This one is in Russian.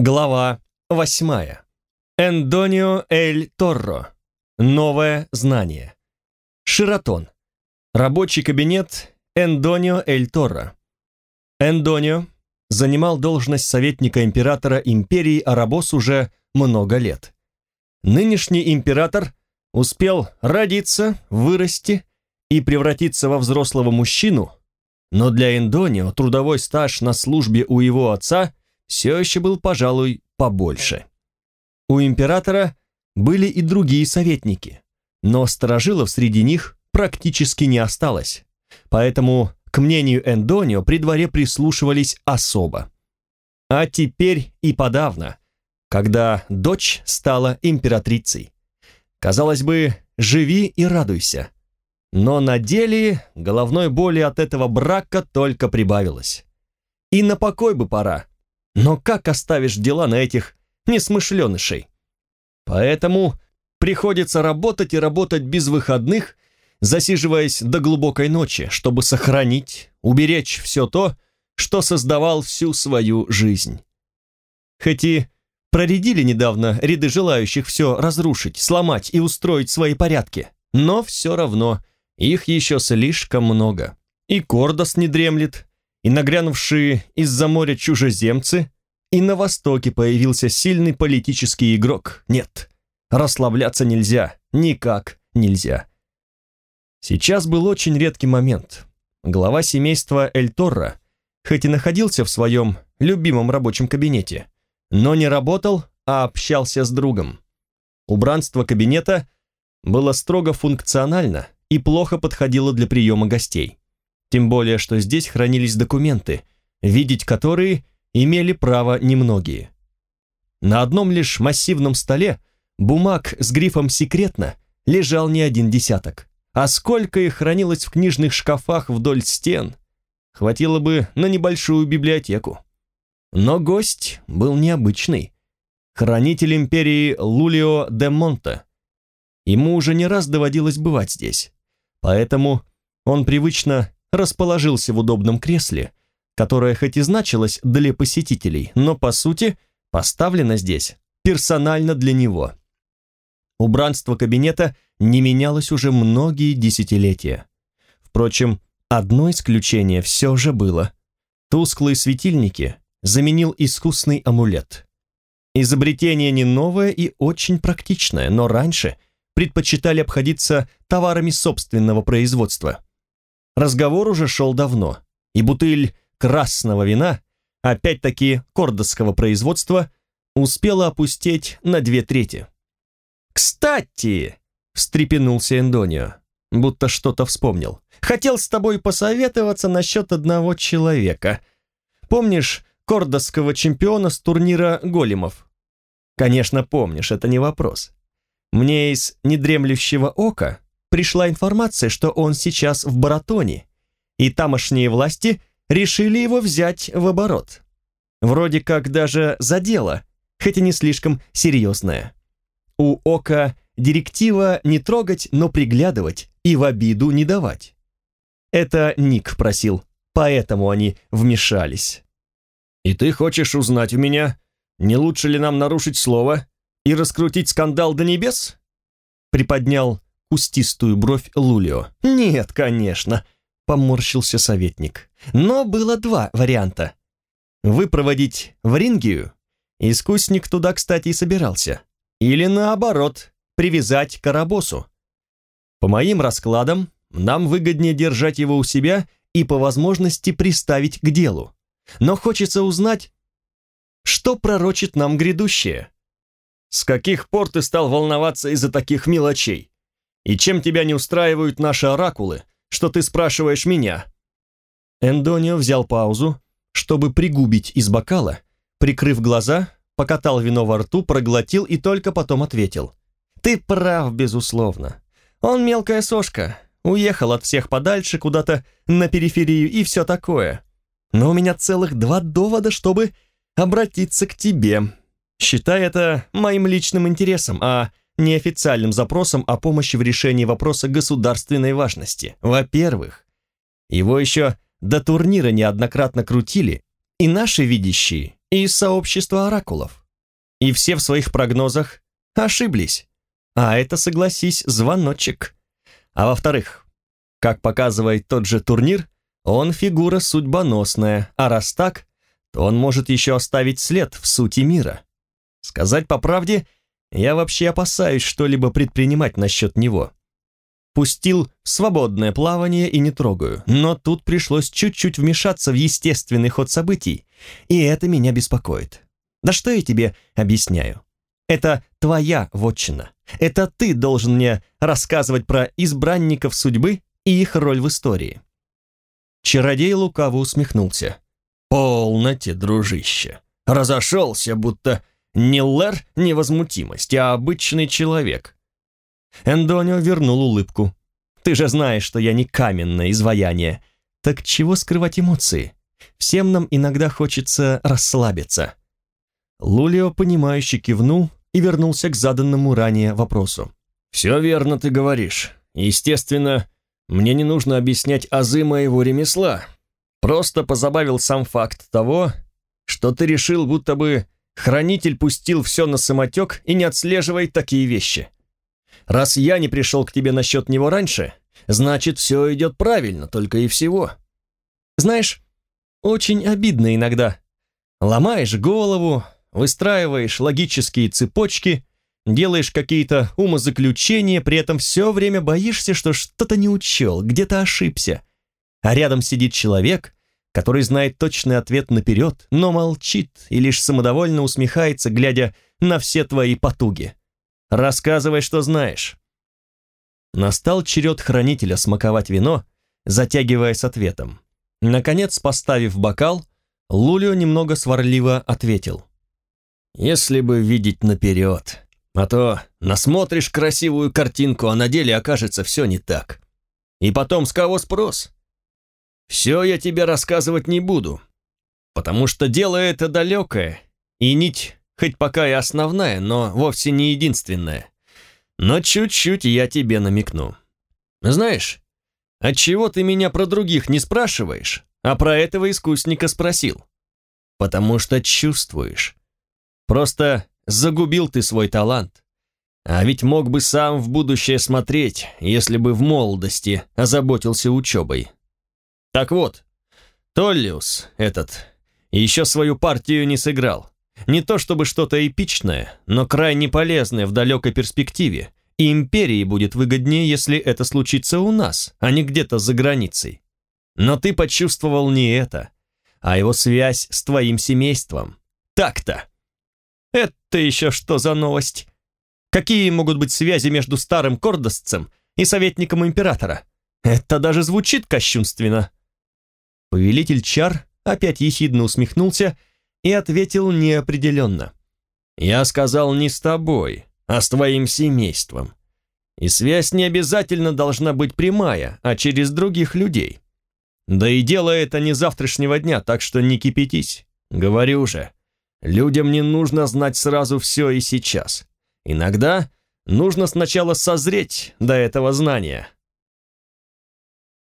Глава восьмая. Эндонио Эль Торро. Новое знание. Ширатон. Рабочий кабинет Эндонио Эль Торро. Эндонио занимал должность советника императора империи Арабос уже много лет. Нынешний император успел родиться, вырасти и превратиться во взрослого мужчину, но для Эндонио трудовой стаж на службе у его отца все еще был, пожалуй, побольше. У императора были и другие советники, но сторожилов среди них практически не осталось, поэтому к мнению Эндонио при дворе прислушивались особо. А теперь и подавно, когда дочь стала императрицей. Казалось бы, живи и радуйся. Но на деле головной боли от этого брака только прибавилось. И на покой бы пора. Но как оставишь дела на этих несмышленышей? Поэтому приходится работать и работать без выходных, засиживаясь до глубокой ночи, чтобы сохранить, уберечь все то, что создавал всю свою жизнь. Хоть и проредили недавно ряды желающих все разрушить, сломать и устроить свои порядки, но все равно их еще слишком много. И Кордос не дремлет, и нагрянувшие из-за моря чужеземцы, и на Востоке появился сильный политический игрок. Нет, расслабляться нельзя, никак нельзя. Сейчас был очень редкий момент. Глава семейства Эль Торра, хоть и находился в своем любимом рабочем кабинете, но не работал, а общался с другом. Убранство кабинета было строго функционально и плохо подходило для приема гостей. Тем более, что здесь хранились документы, видеть которые имели право немногие. На одном лишь массивном столе бумаг с грифом «Секретно» лежал не один десяток. А сколько их хранилось в книжных шкафах вдоль стен, хватило бы на небольшую библиотеку. Но гость был необычный. Хранитель империи Лулио де Монте. Ему уже не раз доводилось бывать здесь. Поэтому он привычно расположился в удобном кресле, которое хоть и значилось для посетителей, но по сути поставлено здесь персонально для него. Убранство кабинета не менялось уже многие десятилетия. Впрочем, одно исключение все же было. Тусклые светильники заменил искусный амулет. Изобретение не новое и очень практичное, но раньше предпочитали обходиться товарами собственного производства. Разговор уже шел давно, и бутыль красного вина, опять-таки кордосского производства, успела опустеть на две трети. «Кстати!» — встрепенулся Эндонио, будто что-то вспомнил. «Хотел с тобой посоветоваться насчет одного человека. Помнишь кордосского чемпиона с турнира големов?» «Конечно, помнишь, это не вопрос. Мне из недремлющего ока пришла информация, что он сейчас в Баратоне, и тамошние власти решили его взять в оборот. Вроде как даже за дело, хотя не слишком серьезное. У Ока директива не трогать, но приглядывать и в обиду не давать. Это Ник просил, поэтому они вмешались. «И ты хочешь узнать у меня, не лучше ли нам нарушить слово и раскрутить скандал до небес?» Приподнял кустистую бровь Лулио. «Нет, конечно», поморщился советник. Но было два варианта. Выпроводить в Рингию, искусник туда, кстати, и собирался. Или наоборот, привязать к Арабосу. По моим раскладам, нам выгоднее держать его у себя и по возможности приставить к делу. Но хочется узнать, что пророчит нам грядущее. С каких пор ты стал волноваться из-за таких мелочей? И чем тебя не устраивают наши оракулы, что ты спрашиваешь меня?» Эндонио взял паузу, чтобы пригубить из бокала, прикрыв глаза, покатал вино во рту, проглотил и только потом ответил. «Ты прав, безусловно. Он мелкая сошка, уехал от всех подальше, куда-то на периферию и все такое. Но у меня целых два довода, чтобы обратиться к тебе. Считай это моим личным интересом, а неофициальным запросом о помощи в решении вопроса государственной важности. Во-первых, его еще до турнира неоднократно крутили, и наши видящие и сообщество оракулов. И все в своих прогнозах ошиблись. А это, согласись, звоночек. А во-вторых, как показывает тот же турнир, он фигура судьбоносная, а раз так, то он может еще оставить след в сути мира. Сказать по правде, я вообще опасаюсь что-либо предпринимать насчет него. Пустил свободное плавание и не трогаю, но тут пришлось чуть-чуть вмешаться в естественный ход событий, и это меня беспокоит. Да что я тебе объясняю? Это твоя вотчина. Это ты должен мне рассказывать про избранников судьбы и их роль в истории. Чародей лукаво усмехнулся. «Полноте, дружище. Разошелся, будто не Лэр невозмутимость, а обычный человек». Эндонио вернул улыбку. «Ты же знаешь, что я не каменное изваяние. Так чего скрывать эмоции? Всем нам иногда хочется расслабиться». Лулио, понимающе кивнул и вернулся к заданному ранее вопросу. «Все верно ты говоришь. Естественно, мне не нужно объяснять азы моего ремесла. Просто позабавил сам факт того, что ты решил, будто бы хранитель пустил все на самотек и не отслеживает такие вещи. Раз я не пришел к тебе насчет него раньше, значит, все идет правильно, только и всего. Знаешь, очень обидно иногда. Ломаешь голову, выстраиваешь логические цепочки, делаешь какие-то умозаключения, при этом все время боишься, что что-то не учел, где-то ошибся. А рядом сидит человек, который знает точный ответ наперед, но молчит и лишь самодовольно усмехается, глядя на все твои потуги. Рассказывай, что знаешь. Настал черед хранителя смаковать вино, затягивая с ответом. Наконец, поставив бокал, Лулио немного сварливо ответил. Если бы видеть наперед. А то насмотришь красивую картинку, а на деле окажется все не так. И потом с кого спрос? Все я тебе рассказывать не буду, потому что дело это далекое, и нить хоть пока и основная, но вовсе не единственная. Но чуть-чуть я тебе намекну. Знаешь, отчего ты меня про других не спрашиваешь, а про этого искусника спросил? Потому что чувствуешь. Просто загубил ты свой талант. А ведь мог бы сам в будущее смотреть, если бы в молодости озаботился учебой. Так вот, Толлиус этот еще свою партию не сыграл. Не то чтобы что-то эпичное, но крайне полезное в далекой перспективе, и империи будет выгоднее, если это случится у нас, а не где-то за границей. Но ты почувствовал не это, а его связь с твоим семейством. Так-то. Это еще что за новость? Какие могут быть связи между старым кордосцем и советником императора? Это даже звучит кощунственно. Повелитель чар опять ехидно усмехнулся и ответил неопределенно. «Я сказал не с тобой, а с твоим семейством. И связь не обязательно должна быть прямая, а через других людей. Да и дело это не завтрашнего дня, так что не кипятись. Говорю же, Людям не нужно знать сразу все и сейчас. Иногда нужно сначала созреть до этого знания,